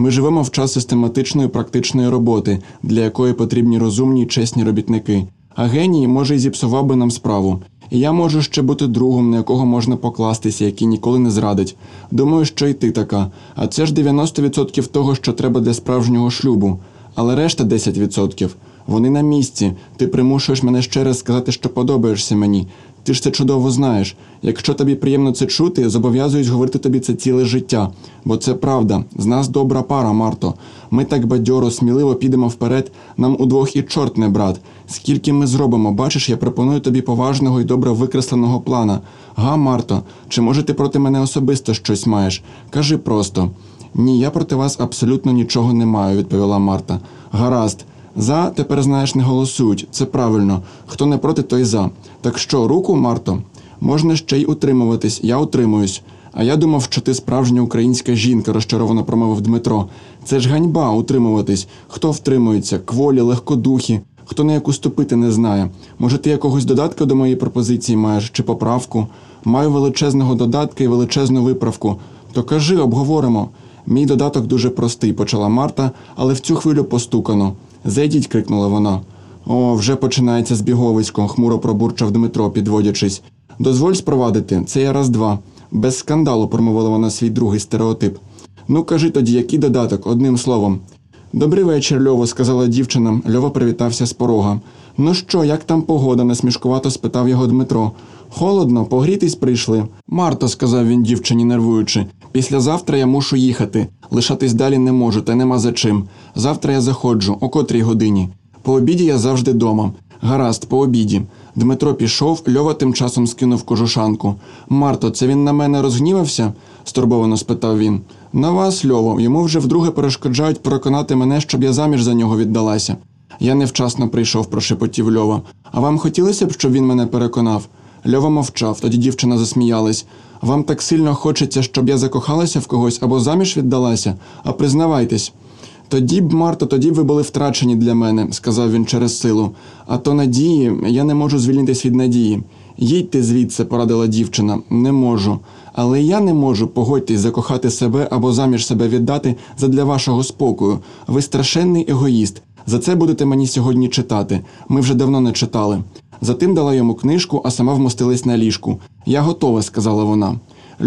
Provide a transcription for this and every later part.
Ми живемо в час систематичної практичної роботи, для якої потрібні розумні й чесні робітники. А геній може й зіпсував би нам справу. І я можу ще бути другом, на якого можна покластися, який ніколи не зрадить. Думаю, що й ти така. А це ж 90% того, що треба для справжнього шлюбу. Але решта 10%. Вони на місці. Ти примушуєш мене ще раз сказати, що подобаєшся мені. Ти ж це чудово знаєш. Якщо тобі приємно це чути, зобов'язуюсь говорити тобі це ціле життя. Бо це правда. З нас добра пара, Марто. Ми так бадьоро, сміливо підемо вперед. Нам удвох і чорт не брат. Скільки ми зробимо, бачиш, я пропоную тобі поважного і добре викресленого плана. Га, Марто, чи може ти проти мене особисто щось маєш? Кажи просто. Ні, я проти вас абсолютно нічого не маю, відповіла Марта. Гаразд. За тепер знаєш не голосують. Це правильно. Хто не проти, той за. Так що, руку, Марто? Можна ще й утримуватись, я утримуюсь. А я думав, що ти справжня українська жінка, розчаровано промовив Дмитро. Це ж ганьба утримуватись. Хто втримується? Кволі, легкодухі, хто на яку ступити не знає. Може, ти якогось додатка до моєї пропозиції маєш чи поправку? Маю величезного додатка і величезну виправку. То кажи, обговоримо. Мій додаток дуже простий, почала Марта, але в цю хвилю постукано. Зайдіть, крикнула вона. О, вже починається збіговисько, хмуро пробурчав Дмитро, підводячись. Дозволь спровадити, це я раз два. Без скандалу промовила вона свій другий стереотип. Ну, кажи тоді, який додаток, одним словом. Добрий вечір, Льово, сказала дівчина. Льова привітався з порога. Ну що, як там погода? насмішкувато спитав його Дмитро. Холодно, погрітись прийшли. Марто, сказав він дівчині, нервуючи. Післязавтра я мушу їхати. Лишатись далі не можу, та нема за чим. Завтра я заходжу, о котрій годині. По обіді я завжди дома. Гаразд, по обіді. Дмитро пішов, Льова тим часом скинув кожушанку. Марто, це він на мене розгнівався? стурбовано спитав він. На вас, Льово, йому вже вдруге перешкоджають переконати мене, щоб я заміж за нього віддалася. Я невчасно прийшов, прошепотів Льова. А вам хотілося б, щоб він мене переконав? Льова мовчав, тоді дівчина засміялась. Вам так сильно хочеться, щоб я закохалася в когось або заміж віддалася? А признавайтесь. Тоді б, Марто, тоді б ви були втрачені для мене, сказав він через силу. А то надії, я не можу звільнитись від надії. Їдьте звідси, порадила дівчина. Не можу. Але я не можу, погодьтесь, закохати себе або заміж себе віддати задля вашого спокою. Ви страшенний егоїст. За це будете мені сьогодні читати. Ми вже давно не читали. Затим дала йому книжку, а сама вмостилась на ліжку. Я готова, сказала вона.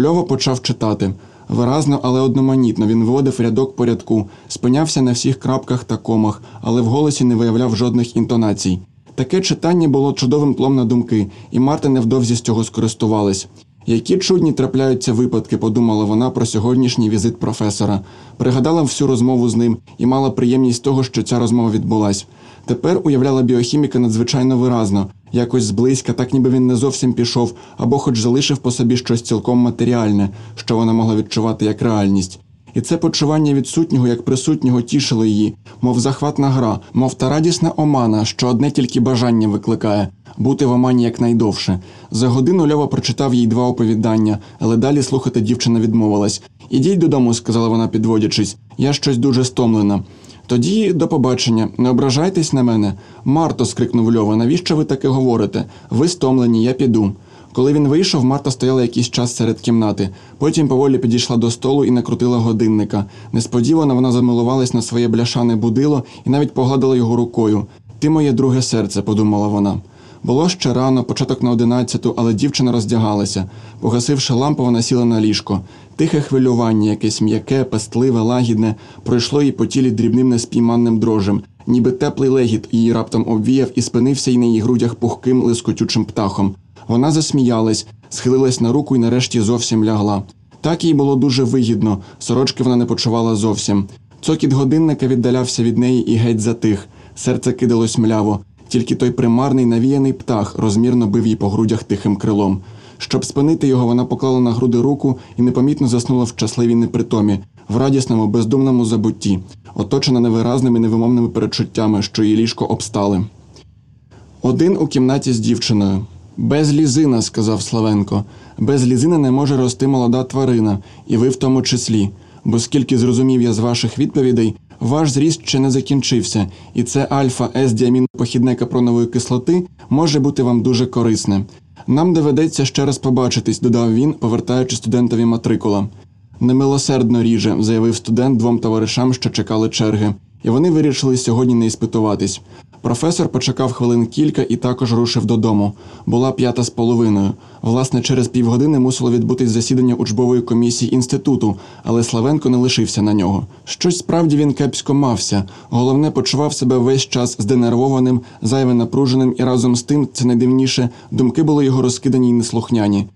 Льова почав читати. Виразно, але одноманітно він виводив рядок по рядку, спинявся на всіх крапках та комах, але в голосі не виявляв жодних інтонацій. Таке читання було чудовим тлом на думки, і Марта невдовзі з цього скористувалась. Які чудні трапляються випадки, подумала вона про сьогоднішній візит професора. Пригадала всю розмову з ним і мала приємність того, що ця розмова відбулась. Тепер уявляла біохіміка надзвичайно виразно, якось зблизька, так ніби він не зовсім пішов, або хоч залишив по собі щось цілком матеріальне, що вона могла відчувати як реальність. І це почування відсутнього як присутнього тішило її, мов захватна гра, мов та радісна омана, що одне тільки бажання викликає бути в омані якнайдовше. За годину Льова прочитав їй два оповідання, але далі слухати дівчина відмовилась. Ідіть додому, сказала вона, підводячись. Я щось дуже стомлена. Тоді до побачення, не ображайтесь на мене. Марто, скрикнув Льова, навіщо ви таке говорите? Ви стомлені, я піду. Коли він вийшов, Марта стояла якийсь час серед кімнати. Потім поволі підійшла до столу і накрутила годинника. Несподівано вона замилувалась на своє бляшане будило і навіть погладила його рукою. Ти моє друге серце, подумала вона. Було ще рано, початок на одинадцяту, але дівчина роздягалася. Погасивши лампу, вона сіла на ліжко. Тихе хвилювання, якесь м'яке, пестливе, лагідне, пройшло їй по тілі дрібним неспійманним дрожем, ніби теплий легіт її раптом обвіяв і спинився й на її грудях пухким лискотючим птахом. Вона засміялась, схилилась на руку і нарешті зовсім лягла. Так їй було дуже вигідно, сорочки вона не почувала зовсім. Цокіт годинника віддалявся від неї і геть затих. Серце кидалось мляво. Тільки той примарний навіяний птах розмірно бив їй по грудях тихим крилом. Щоб спинити його, вона поклала на груди руку і непомітно заснула в щасливій непритомі, в радісному, бездумному забутті, оточена невиразними невимовними перечуттями, що її ліжко обстали. Один у кімнаті з дівчиною. Без лізина, сказав Славенко. Без лізина не може рости молода тварина, і ви в тому числі. Бо скільки зрозумів я з ваших відповідей, ваш зріст ще не закінчився, і це альфа с діамінопохідне капронової кислоти може бути вам дуже корисне. Нам доведеться ще раз побачитись, додав він, повертаючи студентові матрикула. Немилосердно ріже, заявив студент двом товаришам, що чекали черги, і вони вирішили сьогодні не іспитуватись. Професор почекав хвилин кілька і також рушив додому. Була п'ята з половиною. Власне, через півгодини мусило відбутись засідання учбової комісії інституту, але Славенко не лишився на нього. Щось справді він кепсько мався. Головне, почував себе весь час зденервованим, зайве напруженим, і разом з тим, це найдивніше, думки були його розкидані й неслухняні.